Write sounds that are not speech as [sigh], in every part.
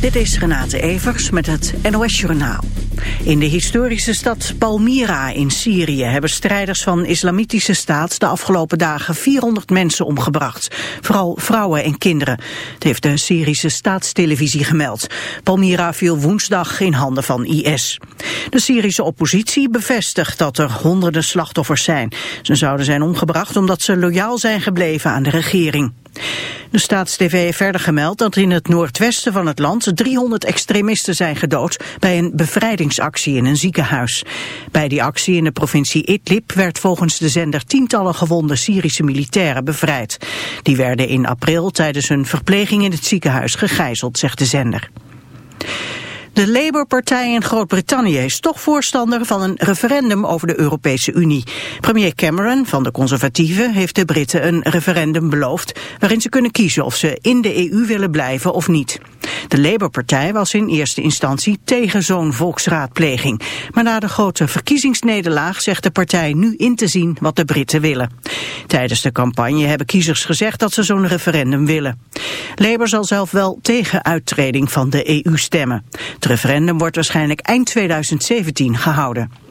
Dit is Renate Evers met het NOS Journaal. In de historische stad Palmyra in Syrië hebben strijders van Islamitische Staat de afgelopen dagen 400 mensen omgebracht. Vooral vrouwen en kinderen. Het heeft de Syrische staatstelevisie gemeld. Palmyra viel woensdag in handen van IS. De Syrische oppositie bevestigt dat er honderden slachtoffers zijn. Ze zouden zijn omgebracht omdat ze loyaal zijn gebleven aan de regering. De Staatstv heeft verder gemeld dat in het noordwesten van het land 300 extremisten zijn gedood bij een bevrijdingsactie in een ziekenhuis. Bij die actie in de provincie Idlib werd volgens de zender tientallen gewonde Syrische militairen bevrijd. Die werden in april tijdens hun verpleging in het ziekenhuis gegijzeld, zegt de zender. De Labour-partij in Groot-Brittannië is toch voorstander van een referendum over de Europese Unie. Premier Cameron van de Conservatieven heeft de Britten een referendum beloofd... waarin ze kunnen kiezen of ze in de EU willen blijven of niet. De Labour-partij was in eerste instantie tegen zo'n volksraadpleging. Maar na de grote verkiezingsnederlaag zegt de partij nu in te zien wat de Britten willen. Tijdens de campagne hebben kiezers gezegd dat ze zo'n referendum willen. Labour zal zelf wel tegen uittreding van de EU stemmen. Het referendum wordt waarschijnlijk eind 2017 gehouden.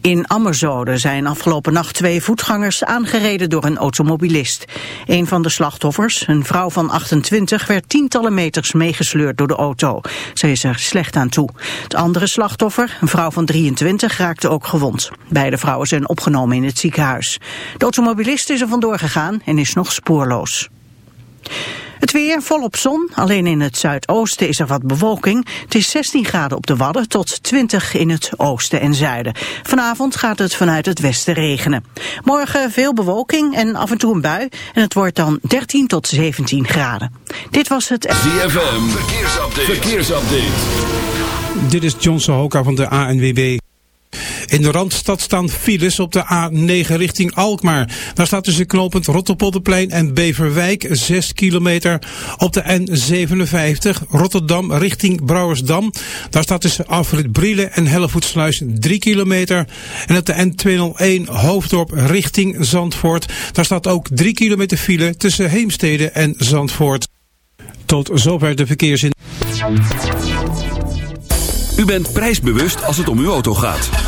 In Ammerzode zijn afgelopen nacht twee voetgangers aangereden door een automobilist. Een van de slachtoffers, een vrouw van 28, werd tientallen meters meegesleurd door de auto. Ze is er slecht aan toe. Het andere slachtoffer, een vrouw van 23, raakte ook gewond. Beide vrouwen zijn opgenomen in het ziekenhuis. De automobilist is er vandoor gegaan en is nog spoorloos. Het weer volop zon, alleen in het zuidoosten is er wat bewolking. Het is 16 graden op de Wadden tot 20 in het oosten en zuiden. Vanavond gaat het vanuit het westen regenen. Morgen veel bewolking en af en toe een bui. En het wordt dan 13 tot 17 graden. Dit was het... ZFM, verkeersupdate. verkeersupdate. Dit is Johnson Hoka van de ANWB. In de Randstad staan files op de A9 richting Alkmaar. Daar staat tussen knooppunt Rotterpolderplein en Beverwijk 6 kilometer. Op de N57 Rotterdam richting Brouwersdam. Daar staat tussen Afrit Brielen en Hellevoetsluis 3 kilometer. En op de N201 Hoofddorp richting Zandvoort. Daar staat ook 3 kilometer file tussen Heemstede en Zandvoort. Tot zover de verkeersin. U bent prijsbewust als het om uw auto gaat.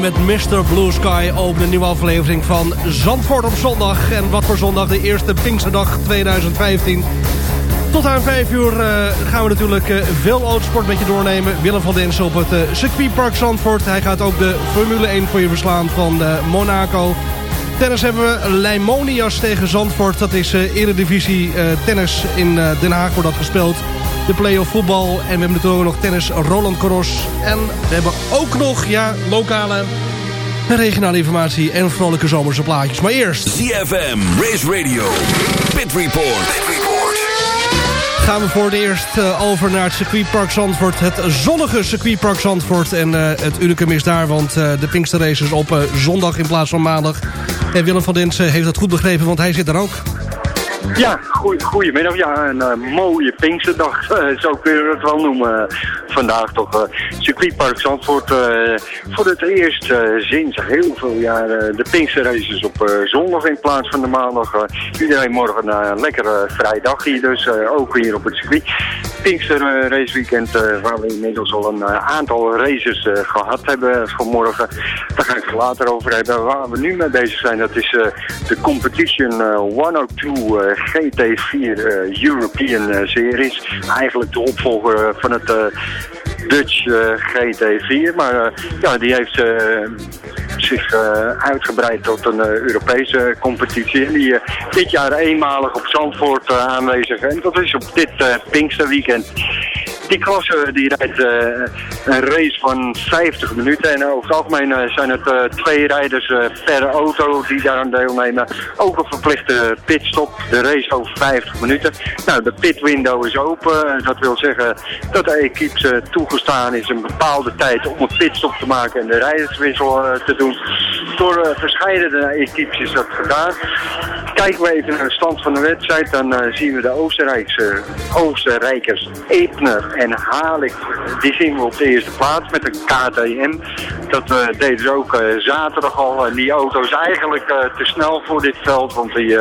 Met Mr. Blue Sky opent een nieuwe aflevering van Zandvoort op zondag. En wat voor zondag? De eerste Pinksterdag 2015. Tot aan 5 uur eh, gaan we natuurlijk eh, veel autosport met je doornemen. Willem van Densen op het eh, circuitpark Zandvoort. Hij gaat ook de Formule 1 voor je verslaan van Monaco. Tennis hebben we Leimonias tegen Zandvoort. Dat is eh eredivisie eh, tennis in eh, Den Haag wordt dat gespeeld. De play-off voetbal. En we hebben natuurlijk nog tennis Roland Garros. En we hebben ook nog, ja, lokale en regionale informatie en vrolijke zomerse plaatjes. Maar eerst ZFM, Race Radio, Pit Report. Gaan we voor het eerst eh, over naar het circuitpark Zandvoort. Het zonnige circuitpark Zandvoort. En eh, het unicum is daar, want eh, de Pinkster Race is op zondag in plaats van maandag. En Willem van Densen heeft dat goed begrepen, want hij zit daar ook. Ja, goedemiddag. Ja, een eh, mooie Pinksterdag, zo kun je het wel noemen. eh, vandaag toch eh, circuitpark Zandvoort voor het eerst sinds heel veel jaren de Pinksterraces op zondag in plaats van de maandag. iedereen morgen een lekkere vrije dag hier dus, ook hier op het circuit. Pinkster eh, raceweekend eh, waar we inmiddels al een eh, aantal races eh, gehad hebben vanmorgen. Daar ga ik het later over hebben. Waar we nu mee bezig zijn, dat is de Competition eh, 102 eh, GT4 eh, European Series. Eigenlijk de opvolger van het Dutch eh, GT4. Maar eh, ja, die heeft eh, zich uitgebreid tot een Europese competitie. En die dit jaar eenmalig op Zandvoort aanwezig. En dat is op dit Pinksterweekend. Die klasse die rijdt eh, een race van 50 minuten. En over het algemeen eh, zijn het eh, twee rijders per auto die daaraan deelnemen. Ook een verplichte pitstop. De race over 50 minuten. Nou, de pitwindow is open. Dat wil zeggen dat de equipes eh, toegestaan is een bepaalde tijd om een pitstop te maken en de rijderswissel te doen. Door verschillende equipes is dat gedaan. Kijken we even naar de stand van de wedstrijd, dan eh, zien we de Oostenrijkse, Oostenrijkers Ebner en Halik. Die zien we op de eerste plaats met een KTM. Dat eh, deden ze ook eh, zaterdag al. En die auto is eigenlijk te snel voor dit veld, want die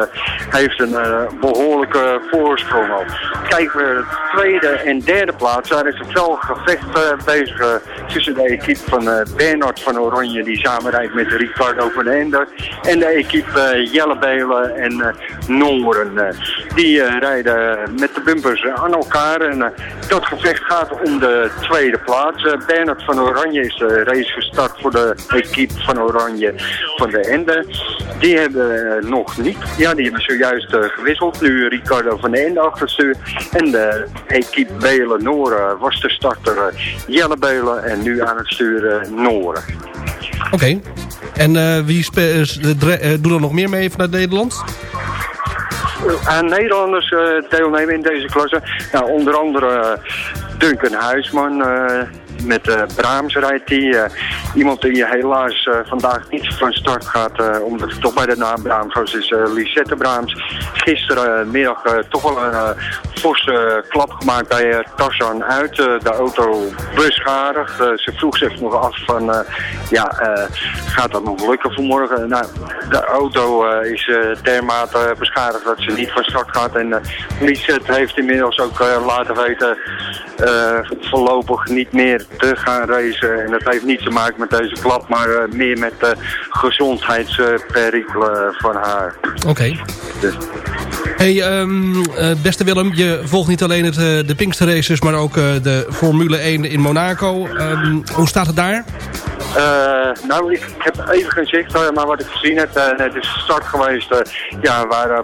heeft een eh, behoorlijke voorsprong al. Kijken we de tweede en derde plaats, daar is het wel gevecht bezig tussen de equipe van Bernard van Oranje, die samenrijdt met Ricardo van Ender, en de equipe Jelle Belen en eh, Noren. Eh, die eh, rijden met de bumpers aan elkaar en dat gevecht gaat om de tweede plaats. Bernard van Oranje is de race gestart voor de equipe van Oranje van de Ende. Die hebben nog niet, ja die hebben zojuist gewisseld. Nu Ricardo van de Ende achter het stuur. En de equipe Belen Noren was de starter Jelle Belen en nu aan het sturen Noren. Oké. En eh, wie eh, eh, doet er nog meer mee vanuit Nederland? aan Nederlanders deelnemen in deze klasse. Nou, onder andere Duncan Huisman. Met eh Braams rijdt hij. eh, iemand die helaas eh, vandaag niet van start gaat. omdat het toch bij de naam Braams was. Is Lisette Braams. Gisterenmiddag toch wel een forse klap gemaakt bij Tarzan uit. De auto beschadigd. Ze vroeg zich nog af van... ja, gaat dat nog lukken voor morgen? Nou, de auto is dermate beschadigd dat ze niet van start gaat. En Lisette heeft inmiddels ook laten weten voorlopig niet meer te gaan racen. En dat heeft niet te maken met deze klap, maar eh, meer met de gezondheidsperikelen van haar. Oké. Dus, Hey, ehm, eh, beste Willem, je volgt niet alleen het, eh, de Pinkster Races, maar ook eh, de Formule 1 in Monaco. Ehm, hoe staat het daar? Eh, nou, ik heb even geen zicht, eh, maar wat ik gezien heb, eh, het is start geweest eh, ja, waar eh, eh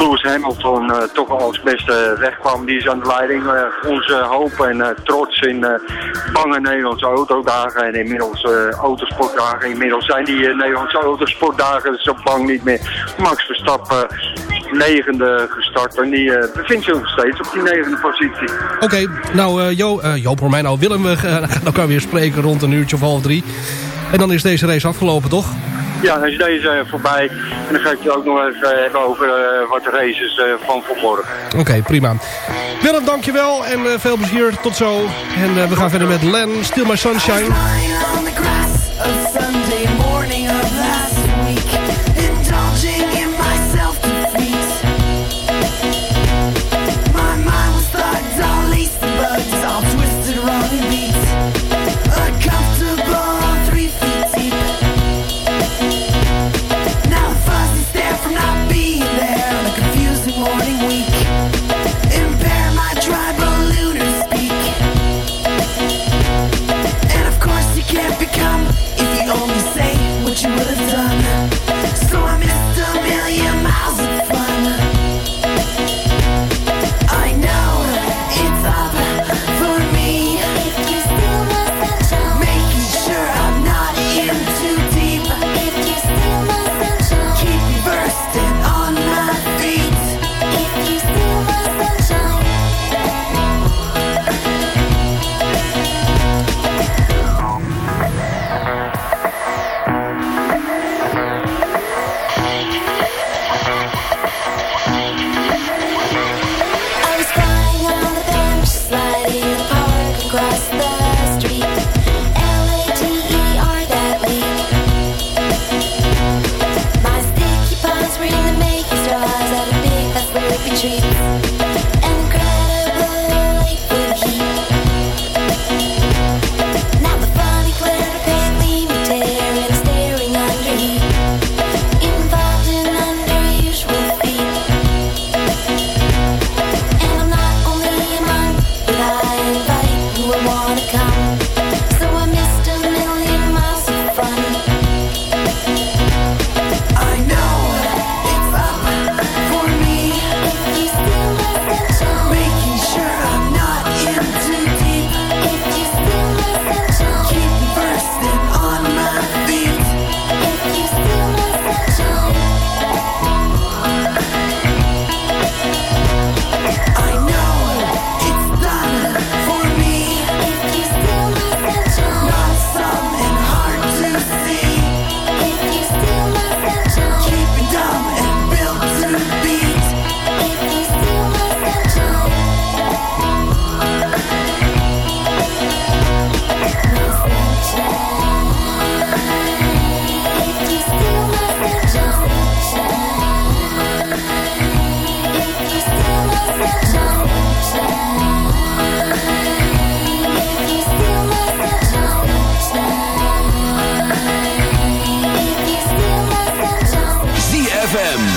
Lewis Hamilton eh, toch wel als beste wegkwam. Die is aan de leiding. eh, onze hoop en eh, trots in bange Nederlandse autodagen en inmiddels autosportdagen. Inmiddels zijn die Nederlandse autosportdagen zo bang niet meer. Max Verstappen, negende gestart en die bevindt zich nog steeds op die negende positie. Oké, nou eh, Jo, eh, Joop nou, Willem, we gaan elkaar weer spreken rond een uurtje of half drie. En dan is deze race afgelopen, toch? Ja, is deze eh, voorbij. En dan ga ik je ook nog even hebben over eh, wat races eh, van vanmorgen. Oké, prima. Willem, dankjewel en veel plezier. Tot zo. En we gaan verder met Len, Still My Sunshine.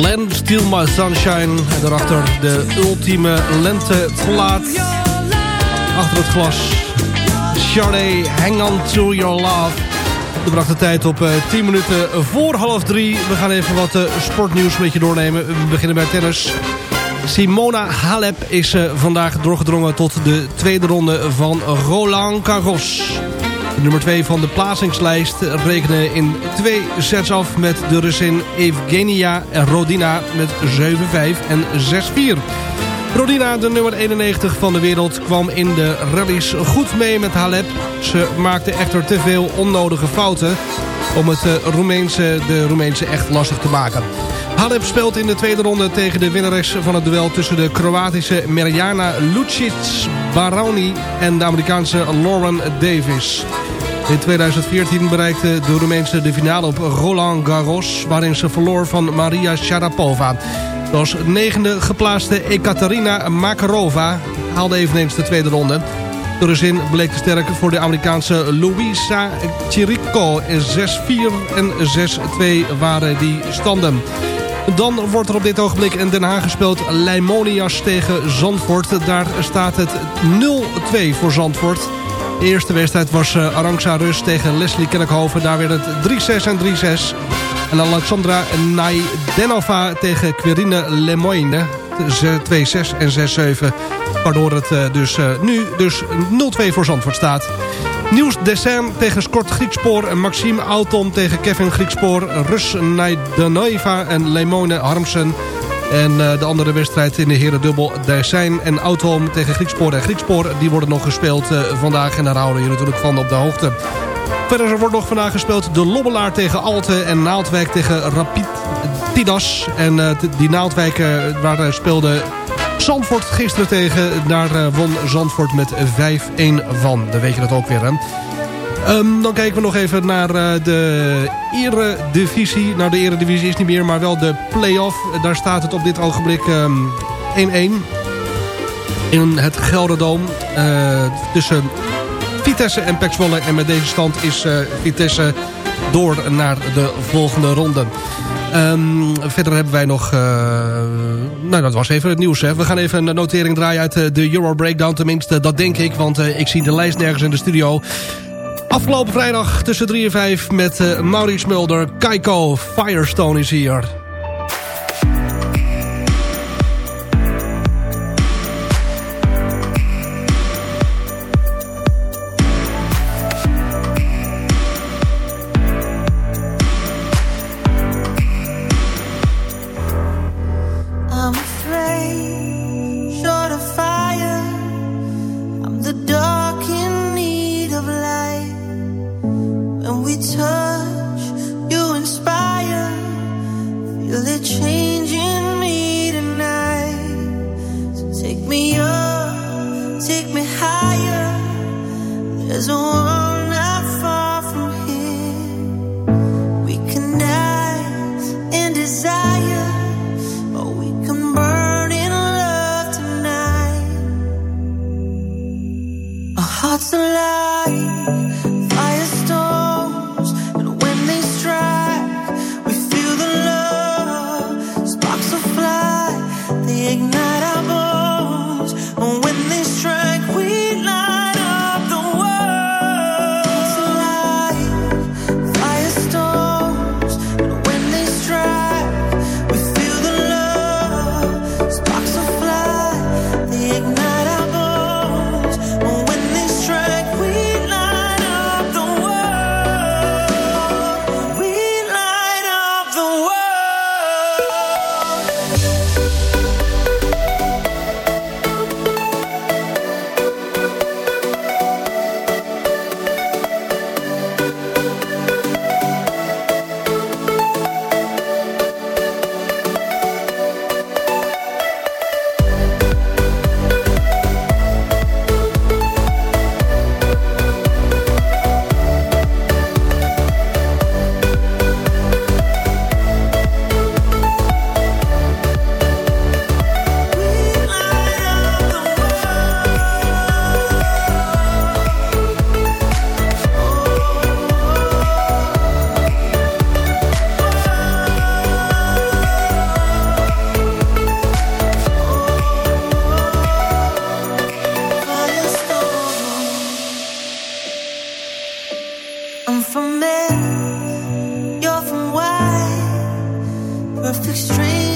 Land Steal My Sunshine. En daarachter de ultieme lenteplaat. Achter het glas. Charlie, Hang On To Your Love. We bracht de tijd op eh, 10 minuten voor half drie. We gaan even wat eh, sportnieuws met je doornemen. We beginnen bij tennis. Simona Halep is eh, vandaag doorgedrongen tot de tweede ronde van Roland Garros. Nummer 2 van de plaatsingslijst rekende in twee sets af met de Russin Evgenia Rodina met 7-5 en 6-4. Rodina, de nummer 91 van de wereld, kwam in de rallies goed mee met Halep. Ze maakte echter te veel onnodige fouten om het eh, Roemeense, de Roemeense echt lastig te maken. Halep speelt in de tweede ronde tegen de winnares van het duel tussen de Kroatische Mirjana Lucic-Baroni en de Amerikaanse Lauren Davis. In 2014 bereikte de Roemeense de finale op Roland Garros... waarin ze verloor van Maria Sharapova. Als negende geplaatste Ekaterina Makarova haalde eveneens de tweede ronde. De Rusin bleek te sterk voor de Amerikaanse Luisa Chirico. 6-4 en 6-2 waren die standen. Dan wordt er op dit ogenblik in Den Haag gespeeld Leimonias tegen Zandvoort. Daar staat het 0-2 voor Zandvoort. Eerste wedstrijd was uh, Arantxa Rus tegen Leslie Kerkhoven. Daar werd het 3-6 en 3-6. En Alexandra Najdenova tegen Quirine Lemoyne. 2-6 en 6-7. Waardoor het uh, dus uh, nu dus 0-2 voor Zandvoort staat. Nieuws Dessin tegen Scott Griekspoor. En Maxime Auton tegen Kevin Griekspoor. Rus Najdenova en Lemone Harmsen. En uh, de andere wedstrijd in de herendubbel Dersijn en Autom tegen Griekspoor en Griekspoor. Die worden nog gespeeld uh, vandaag en daar houden jullie natuurlijk van op de hoogte. Verder wordt nog vandaag gespeeld de Lobbelaar tegen Alte en Naaldwijk tegen Rapid Tidas. En die Naaldwijk waar speelde Zandvoort gisteren tegen. Daar won Zandvoort met 5-1 van. Dan weet je dat ook weer hè. Um, dan kijken we nog even naar uh, de eredivisie. Nou, de eredivisie is niet meer, maar wel de play-off. Daar staat het op dit ogenblik 1-1. Um, in het Gelderdoom. Uh, tussen Vitesse en Pek Zwolle. En met deze stand is uh, Vitesse door naar de volgende ronde. Um, verder hebben wij nog... Nou, dat was even het nieuws. Hè. We gaan even een notering draaien uit de Euro Breakdown. Tenminste, dat denk ik. Want ik zie de lijst nergens in de studio. Afgelopen vrijdag tussen 3 en 5 met uh, Maurice Mulder. Kaiko Firestone is hier. I'm from men, you're from why? Perfect stranger.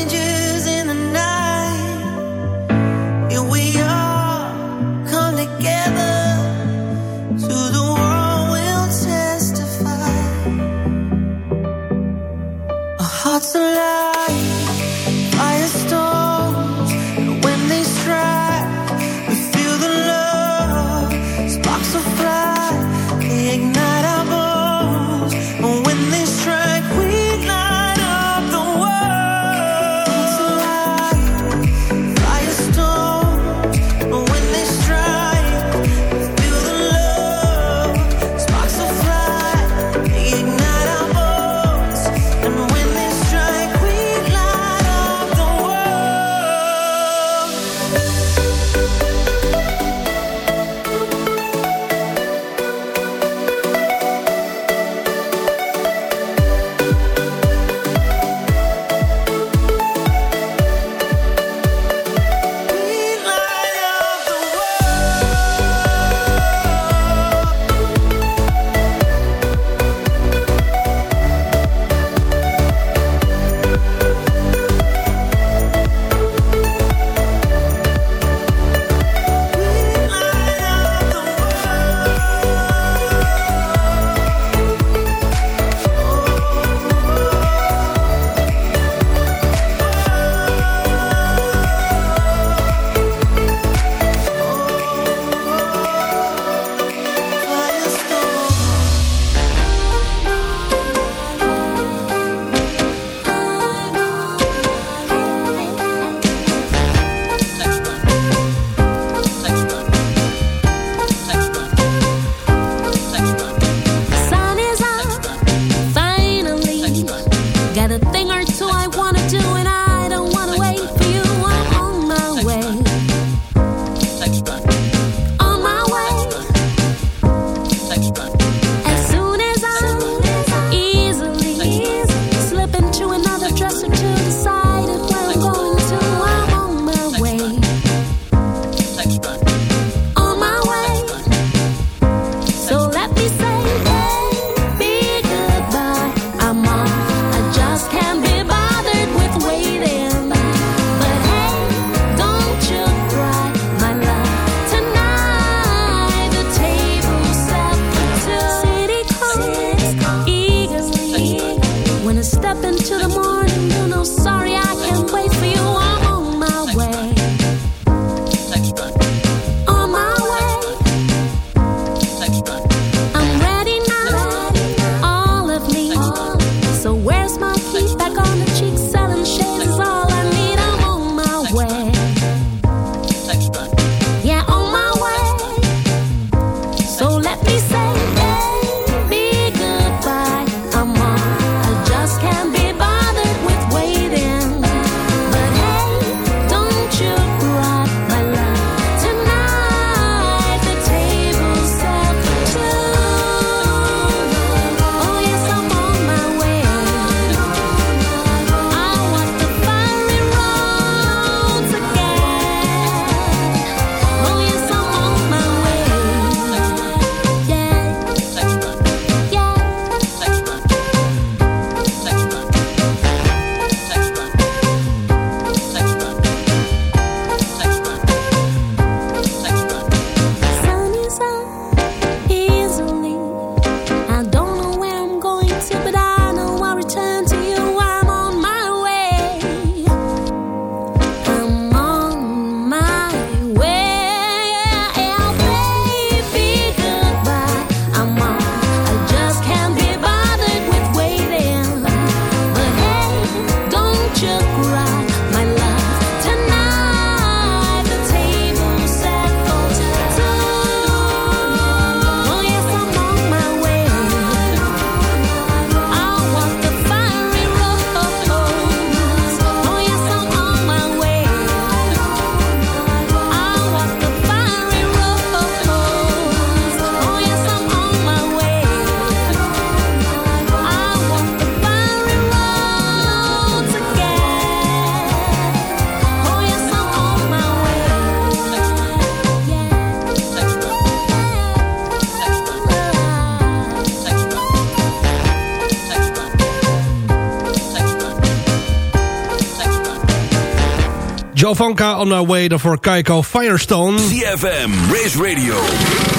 Jovanka on our way daarvoor Kaiko Firestone. ZFM, Race Radio,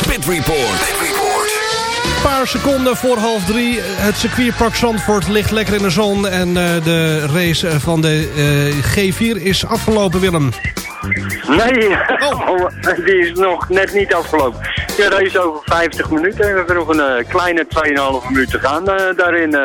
Pit Report. Pit Report. Een paar seconden voor half drie. Het circuitpark Zandvoort ligt lekker in de zon. En eh, de race van de eh, G4 is afgelopen, Willem. Nee, Oh. [laughs] die is nog net niet afgelopen. Ja, dat is over 50 minuten. We hebben nog een eh, kleine 2,5 minuut te gaan eh, daarin.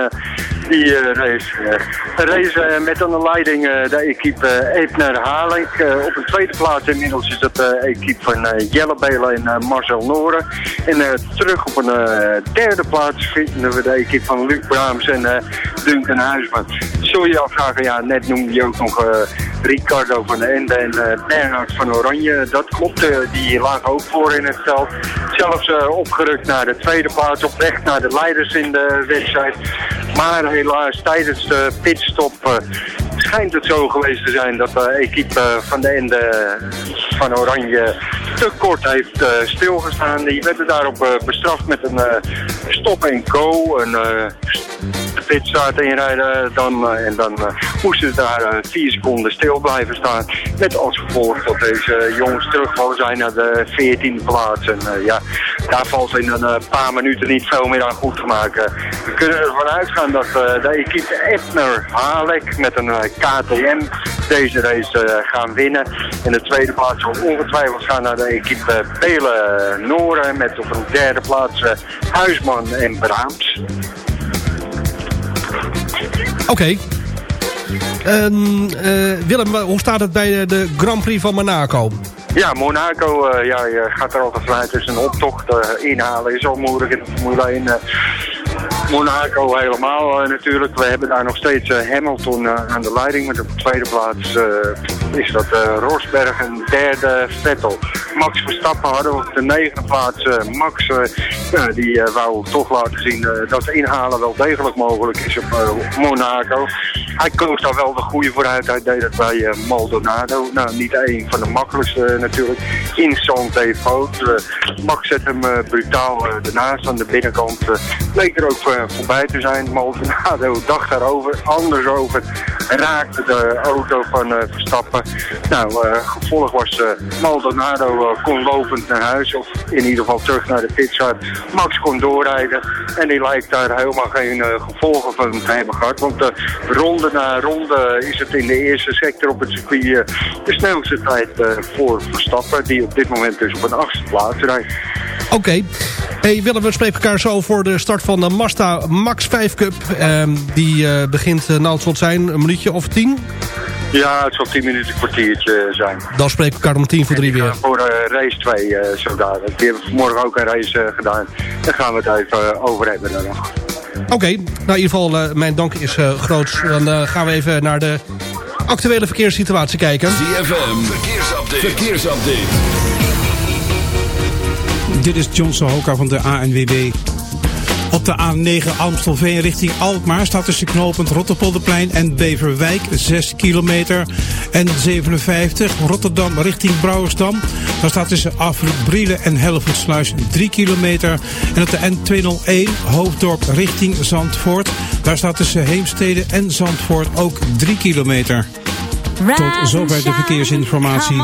Die eh, race. eh. race eh, met aan de leiding de equipe uh, Eepner Haling. Op een tweede plaats inmiddels is het de equipe van Jelle Belen en Marcel Noren. En terug op een derde plaats vinden we de equipe van Luc Braams en Duncan Huisman. Zul je afvragen, ja, net noemde je ook nog Ricardo van de Ende en eh, Bernhard van Oranje. Dat klopt, die lagen ook voor in het veld. Zelfs eh, opgerukt naar de tweede plaats, op weg naar de leiders in de wedstrijd. Maar helaas tijdens de pitstop eh, schijnt het zo geweest te zijn dat de equipe eh, van de Ende van Oranje te kort heeft eh, stilgestaan. Die werden daarop bestraft met een stop en go, een de pitstraat inrijden dan, eh, en dan eh, moesten ze daar eh, vier seconden stil blijven staan. Met als gevolg dat deze jongens terugvallen zijn naar de 14e plaats. En ja, daar valt in een paar minuten niet veel meer aan goed te maken. We kunnen ervan uitgaan dat de equipe Ebner Halek met een KTM deze race gaan winnen. En de tweede plaats zal ongetwijfeld gaan naar de equipe Belen Noren met op een derde plaats Huisman en Braams. Oké. Ehm, eh, Willem, hoe staat het bij de, de Grand Prix van Monaco? Ja, Monaco, eh, ja, je gaat er altijd vanuit. Dus een optocht eh, inhalen is al moeilijk in de Formule 1. eh. Monaco helemaal eh, natuurlijk. We hebben daar nog steeds eh, Hamilton eh, aan de leiding. Met op de tweede plaats eh, is dat eh, Rosberg en derde Vettel. Max Verstappen hadden op de negende plaats. eh, Max, eh, die wou toch laten zien dat inhalen wel degelijk mogelijk is op Monaco. Hij koos daar wel de goede vooruit. Hij deed het bij Maldonado. Nou, niet een van de makkelijkste natuurlijk. In Fout. Eh, Max zet hem brutaal ernaast aan de binnenkant. leek er ook voorbij te zijn. Maldonado dacht daarover, anders over. Raakte de auto van Verstappen. Nou, eh, gevolg was eh, Maldonado eh, kon lopend naar huis. Of in ieder geval terug naar de pitstraat. Max kon doorrijden. En die lijkt daar helemaal geen eh, gevolgen van te hebben gehad. Want eh, ronde na ronde is het in de eerste sector op het circuit eh, de snelste tijd eh, voor Verstappen. Die op dit moment dus op een achtste plaats rijdt. Oké. Hey Willem, we spreken elkaar zo voor de start van de Mazda Max 5 Cup. Ehm, die eh, begint, zal zijn, een minuutje of tien. Ja, het zal 10 minuten een kwartiertje zijn. Dan spreken we elkaar om tien voor drie weer. Voor eh, race 2 eh zo dadelijk. Die hebben vanmorgen ook een race eh, gedaan. Daar gaan we het even eh, over hebben dan nog. Oké, nou in ieder geval, eh, mijn dank is eh groot. Dan eh, gaan we even naar de actuele verkeerssituatie kijken. ZFM, verkeersupdate. verkeersupdate. Dit is John Sohoka van de ANWB. Op de A9 Amstelveen richting Alkmaar staat tussen knooppunt Rotterpolderplein en Beverwijk 6 kilometer. En 57 Rotterdam richting Brouwersdam. Daar staat tussen Afrit Brielen en Hellevoetsluis 3 kilometer. En op de N201 Hoofddorp richting Zandvoort. Daar staat tussen Heemstede en Zandvoort ook 3 kilometer. Tot zover de verkeersinformatie.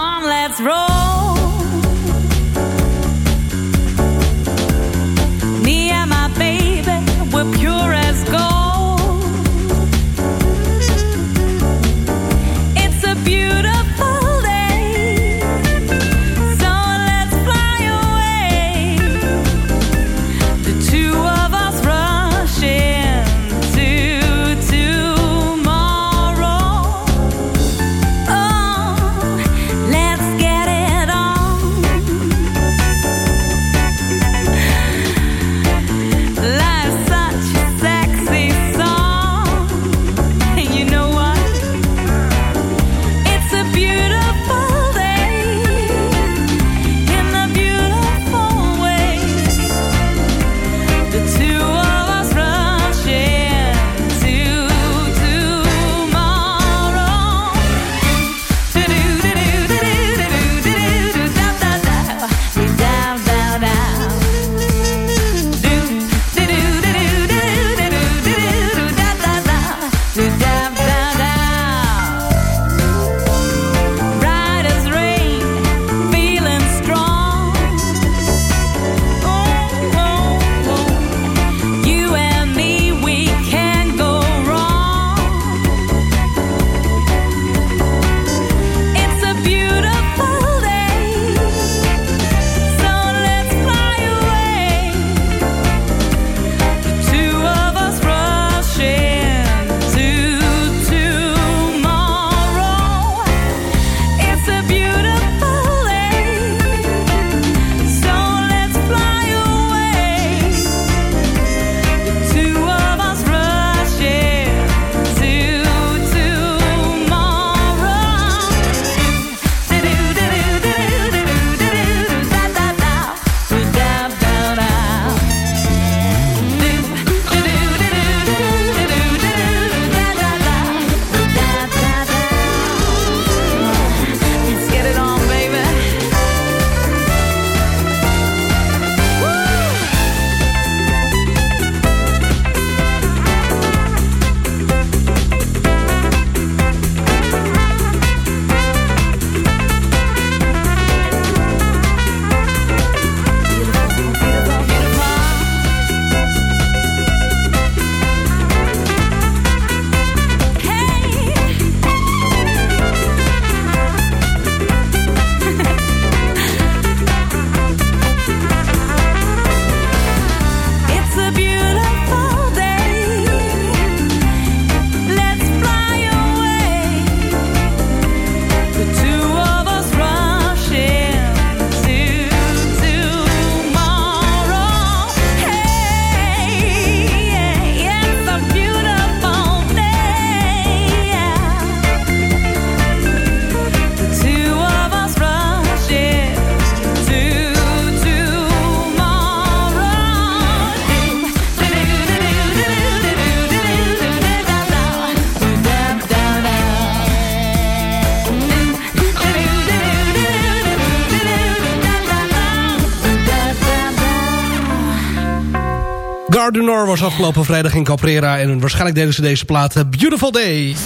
Was afgelopen vrijdag in Caprera... en waarschijnlijk deden ze deze plaat eh, Beautiful Day.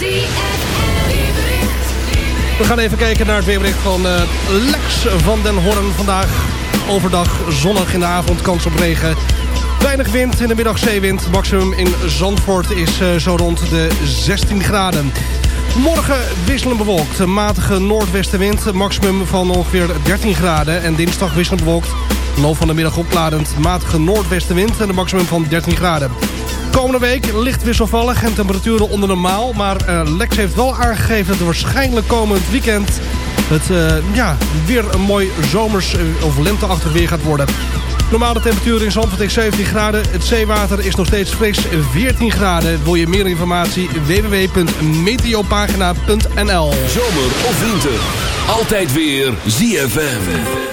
We gaan even kijken naar het weerbericht van eh, Lex van den Horn vandaag. Overdag zonnig in de avond, kans op regen. Weinig wind, in de middag zeewind. Maximum in Zandvoort is eh, zo rond de 16 graden. Morgen wisselend bewolkt. Matige noordwestenwind. Maximum van ongeveer 13 graden. En dinsdag wisselend bewolkt. Loop van de middag opladend. Matige noordwestenwind. En een maximum van 13 graden. Komende week licht wisselvallig en temperaturen onder normaal. Maar eh, Lex heeft wel aangegeven dat er waarschijnlijk komend weekend... het eh, ja, weer een mooi zomers of lenteachtig weer gaat worden. Normale temperatuur in Zandvoort is 17 graden. Het zeewater is nog steeds fris 14 graden. Wil je meer informatie? www.meteopagina.nl Zomer of winter. Altijd weer ZFM.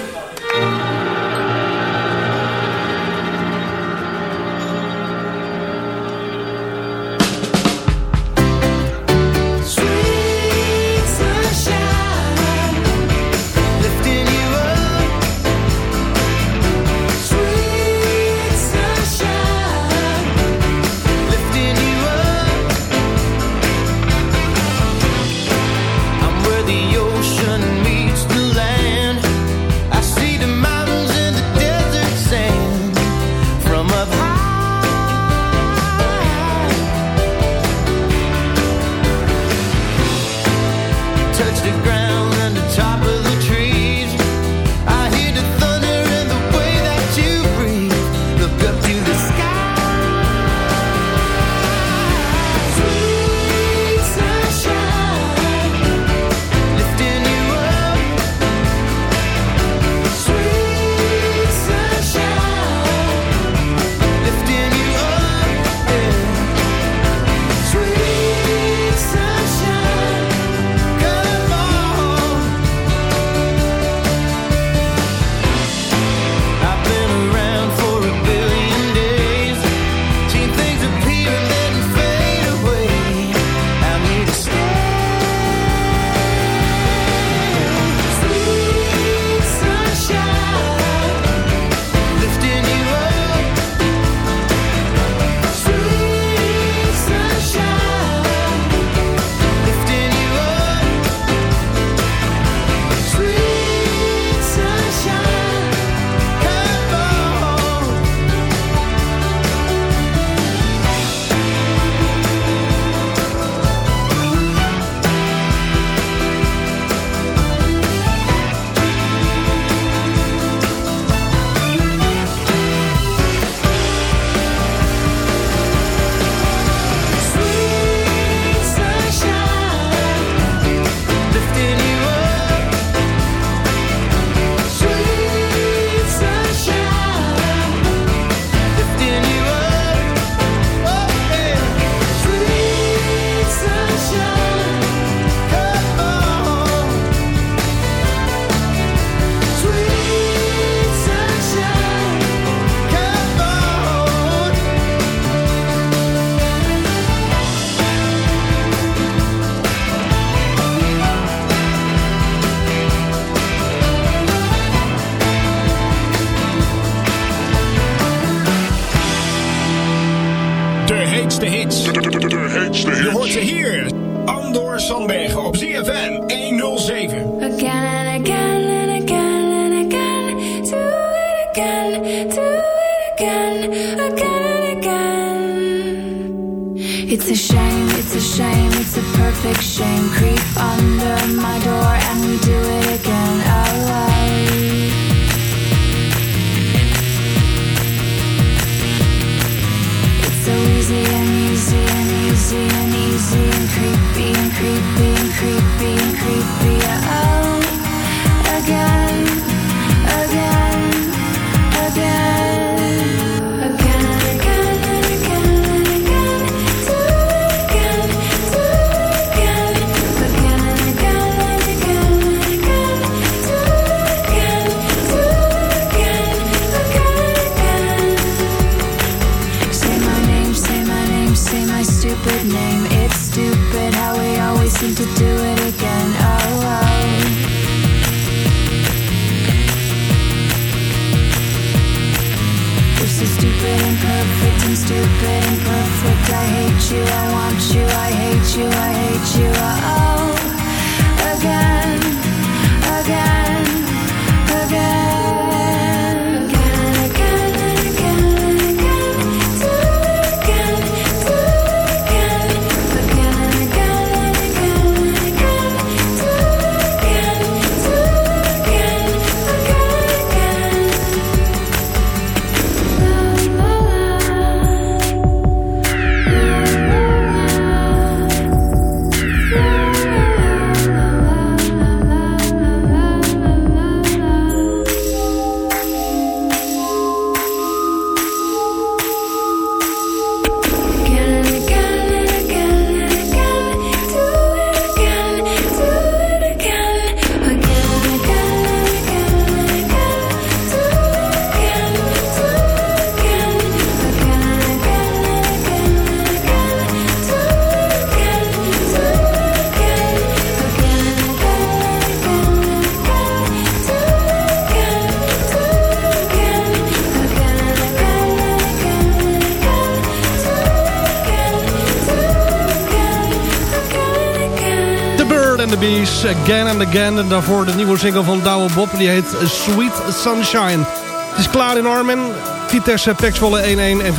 the Bees, Again and Again. En daarvoor de nieuwe single van Douwe Bob, die heet Sweet Sunshine. Het is klaar in Armen. Vitesse Pexwolle 1-1 en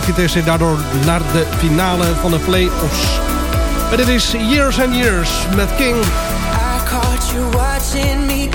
Vitesse daardoor naar de finale van de play-offs. Maar dit is Years and Years met King. I caught you watching me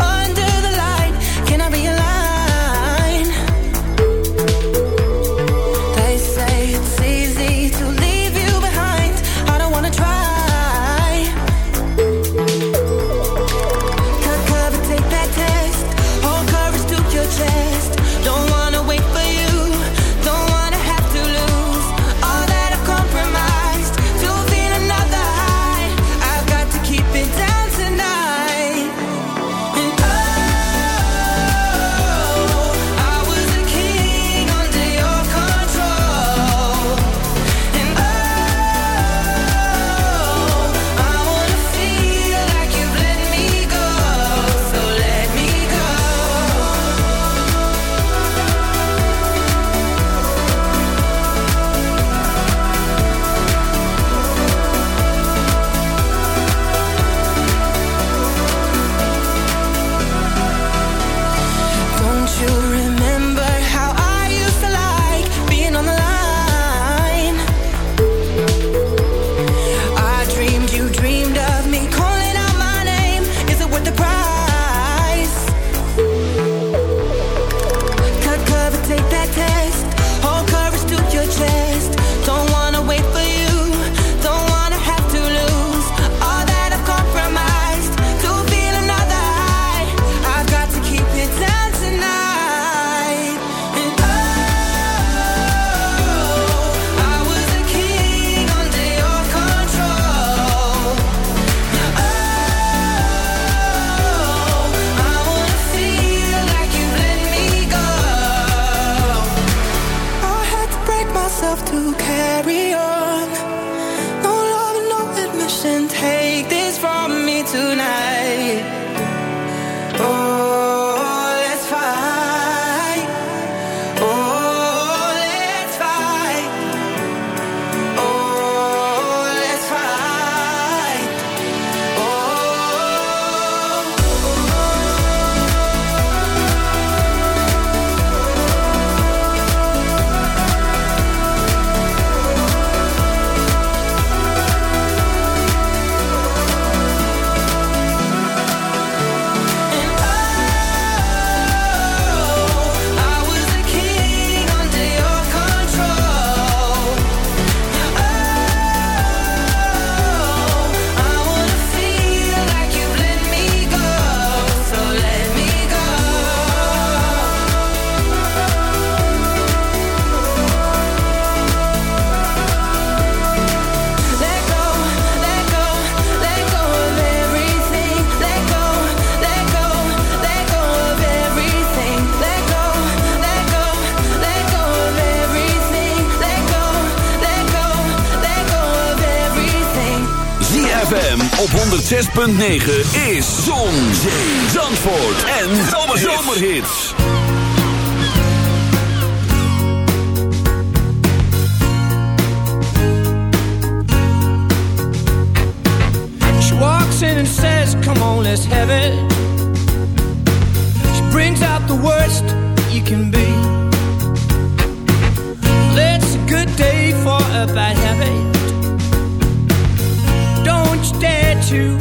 106.9 is Zon, Zee, Zandvoort en Zomerhits. She walks in and says, come on, let's have it. She brings out the worst you can be. It's a good day for a bad habit. Don't you dare to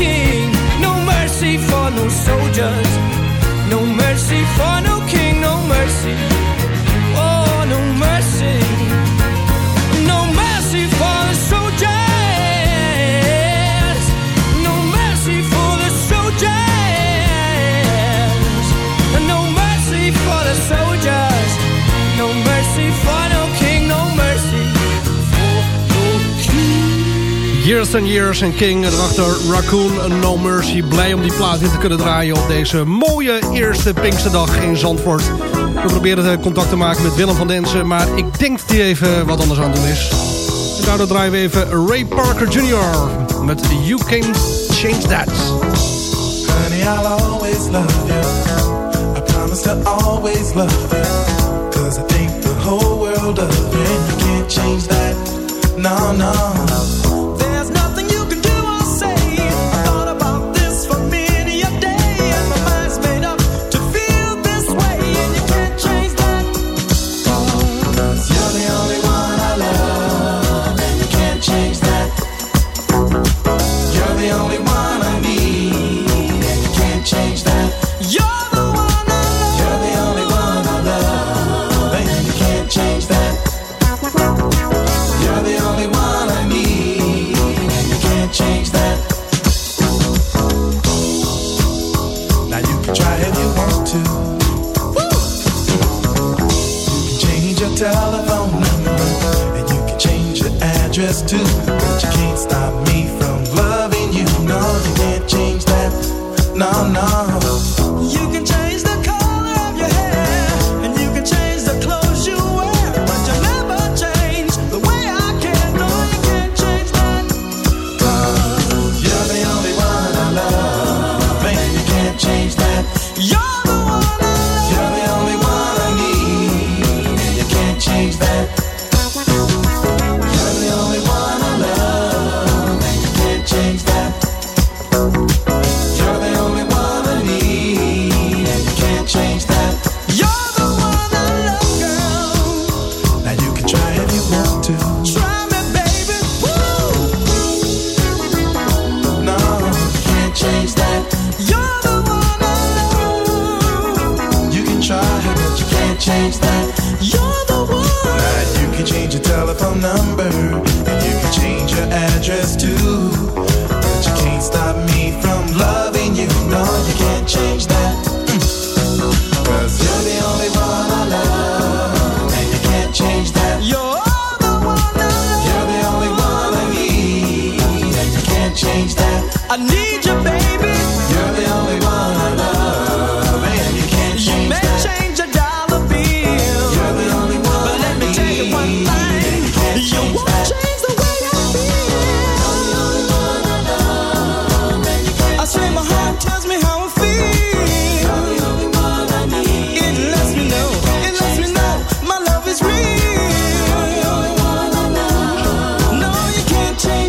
key. Years and Years and King. En daarachter Raccoon No Mercy. Blij om die plaat in te kunnen draaien op deze mooie eerste Pinksterdag in Zandvoort. We proberen contact te maken met Willem van Densen. Maar ik denk dat hij even wat anders aan het doen is. En daardoor draaien we even Ray Parker Jr. Met You Can Change That. Honey, I'll always love you. I promise to always love you. Cause I think the whole world of you. You can't change that. No, no. No, you can't change that. No, no. You can change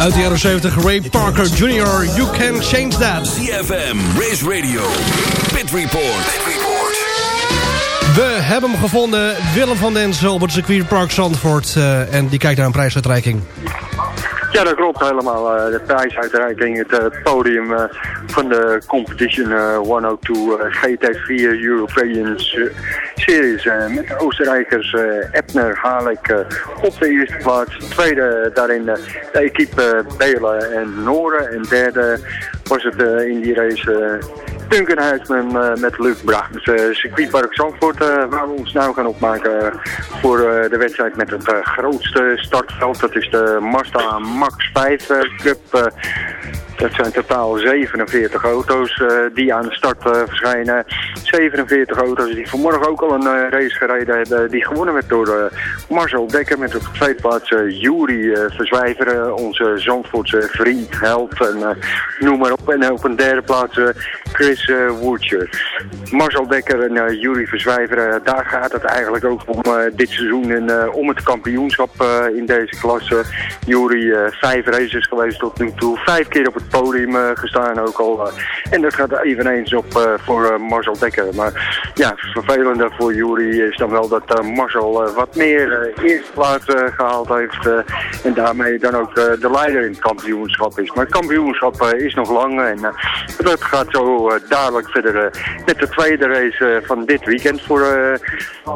Uit de jaren 70, Ray Parker Jr. You Can Change That. CFM, Race Radio, Pit Report. We hebben hem gevonden, Willem van Denzen op het circuitpark Zandvoort. eh, en die kijkt naar een prijsuitreiking. Ja, dat klopt helemaal. Eh, de prijsuitreiking, het eh, podium eh, van de Competition eh, 102 eh, GT4 European Se- Series. met de Oostenrijkers Ebner, Halek op de eerste plaats. Tweede daarin de equipe Belen en Noren. En derde was het in die race eh, Duncan Huisman eh, met Luc Brahms. Uh, circuitpark Zandvoort, eh, waar we ons nou gaan opmaken eh, voor eh, de wedstrijd met het eh, grootste startveld. Dat is de Mazda Max 5 eh, Cup. Dat zijn totaal 47 auto's eh, die aan de start eh, verschijnen. 47 auto's die vanmorgen ook al een eh, race gereden hebben. Die gewonnen werd door Marcel Dekker met op de tweede plaats Juri Verzwijveren. Onze Zandvoortse vriend, held en noem maar op. En op een derde plaats Chris Woertje. Marcel Dekker en uh, Juri Verzwijveren. daar gaat het eigenlijk ook om dit seizoen. En om het kampioenschap in deze klasse. Juri vijf races geweest tot nu toe. Vijf keer op het podium eh, gestaan ook al. eh. en dat gaat eveneens op eh, voor Marcel Dekker. Maar ja, vervelender voor Juri is dan wel dat Marcel wat meer eerste plaats eh, gehaald heeft. en daarmee dan ook de leider in het kampioenschap is. Maar het kampioenschap is nog lang. En dat gaat zo dadelijk verder met de tweede race van dit weekend voor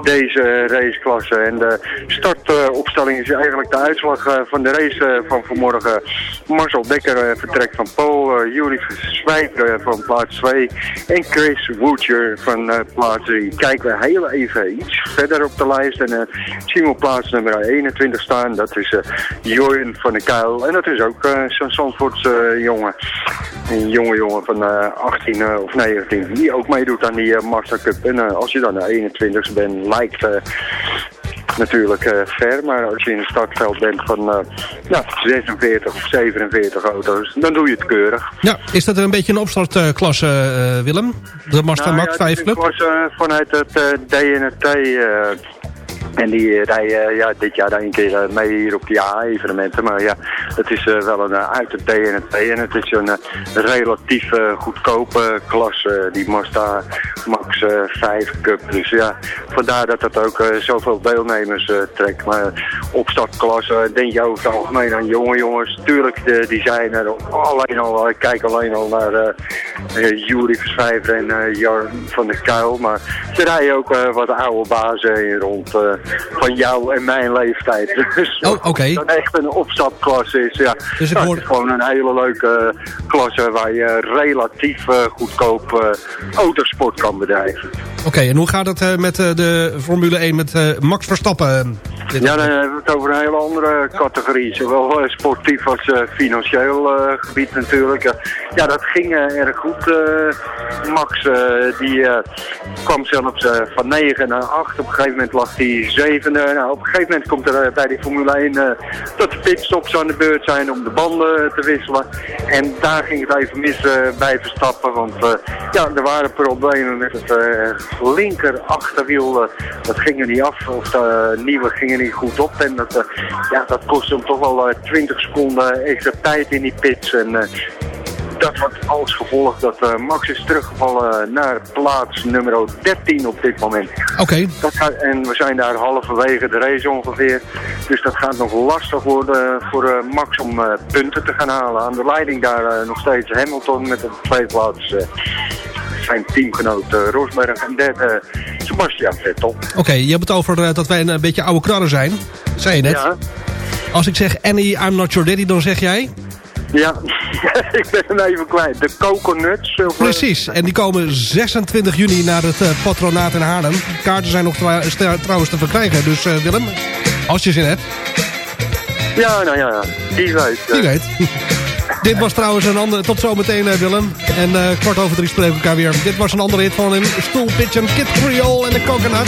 deze raceklasse. En de startopstelling is eigenlijk de uitslag van de race van vanmorgen. Marcel Dekker vertrekt van Paul, uh, Juri Zwijver van plaats 2 en Chris Woodger van eh, plaats 3. Kijken we heel even iets verder op de lijst en eh, zien we op plaats nummer 21 staan. Dat is eh Jorn van der Kuil en dat is ook eh, zo'n Zandvoortse eh, jongen. Een jonge jongen van eh, 18 eh, of 19 die ook meedoet aan die eh, Master Cup. En eh, als je dan de 21ste bent, lijkt eh, natuurlijk eh, ver. Maar als je in het startveld bent van eh, ja, 46 of 47 auto's, dan doe je het keurig. Ja, is dat een beetje een opstartklasse, eh, Willem? De Mazda Nou ja, Max het 5 is Club? een klasse vanuit het DNT. En die eh, rijden eh, ja, dit jaar dan een keer eh, mee hier op die A-evenementen. Maar ja, het is wel een uit het DNT. En het is een relatief goedkope klasse, die Mazda Max eh, 5 Cup. Dus ja, vandaar dat het ook zoveel deelnemers trekt. Maar opstartklasse, denk je over het algemeen aan jonge jongens. Tuurlijk, de, die zijn er alleen al, ik kijk alleen al naar Juri Versvijver en Jar van der Kuil. Maar er rijden ook wat oude bazen in rond van jou en mijn leeftijd. [laughs] Dus Oh, oké. dat echt een opstapklasse is, ja. Dus ik hoor- Het is gewoon een hele leuke eh, klasse waar je relatief eh, goedkoop eh, autosport kan bedrijven. Oké, en hoe gaat het met de Formule 1 met Max Verstappen? Ja, dan hebben we het over een hele andere categorie. Zowel sportief als financieel gebied natuurlijk. Ja, dat ging erg goed. Max, die kwam zelfs van 9 naar 8. Op een gegeven moment lag hij Nou, op een gegeven moment komt er eh, bij die Formule 1 eh, dat de pitstops aan de beurt zijn om de banden te wisselen. En daar ging het even mis eh, bij Verstappen. Want eh, ja, er waren problemen met het eh, linker achterwiel. eh, dat ging er niet af. Of de nieuwe ging er niet goed op. En dat, eh, ja, dat kostte hem toch wel eh, 20 seconden extra tijd in die pits. En eh, dat had als gevolg dat eh, Max is teruggevallen naar plaats nummer 13 op dit moment. Oké, en we zijn daar halverwege de race ongeveer. Dus dat gaat nog lastig worden voor eh, Max om eh, punten te gaan halen. Aan de leiding daar eh, nog steeds Hamilton met de tweede plaats eh, zijn teamgenoot eh, Rosberg. En derde eh, Sebastian Vettel. oké. je hebt het over eh, dat wij een, eh, beetje oude knarren zijn. Zei je net. Ja, Als ik zeg Annie, I'm not your daddy, dan zeg jij? Ja. [laughs] ik ben hem even kwijt. De coconuts. of, eh, Precies. En die komen 26 juni naar het eh, patronaat in Haarlem. Kaarten zijn nog trouwens te verkrijgen. Dus eh, Willem, als je zin hebt, Ja, nou ja, die weet. wie weet. Dit was trouwens een andere... Tot zometeen, Willem. En eh, kwart over drie spreken we elkaar weer. Dit was een andere hit van een Stool Pigeon, Kid Creole en de Coconut.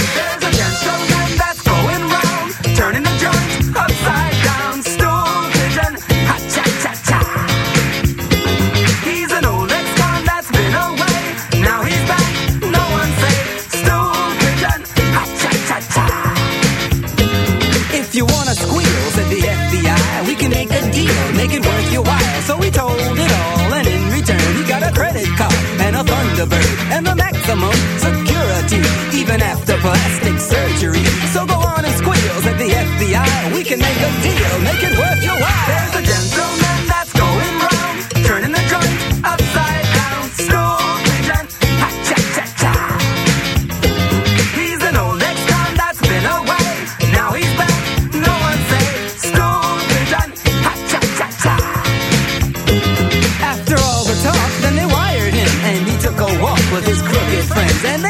make it worth your while. So he told it all, and in return, he got a credit card and a Thunderbird and the maximum security, even after plastic surgery. So go on and squeals at the FBI. We can make a deal, make it worth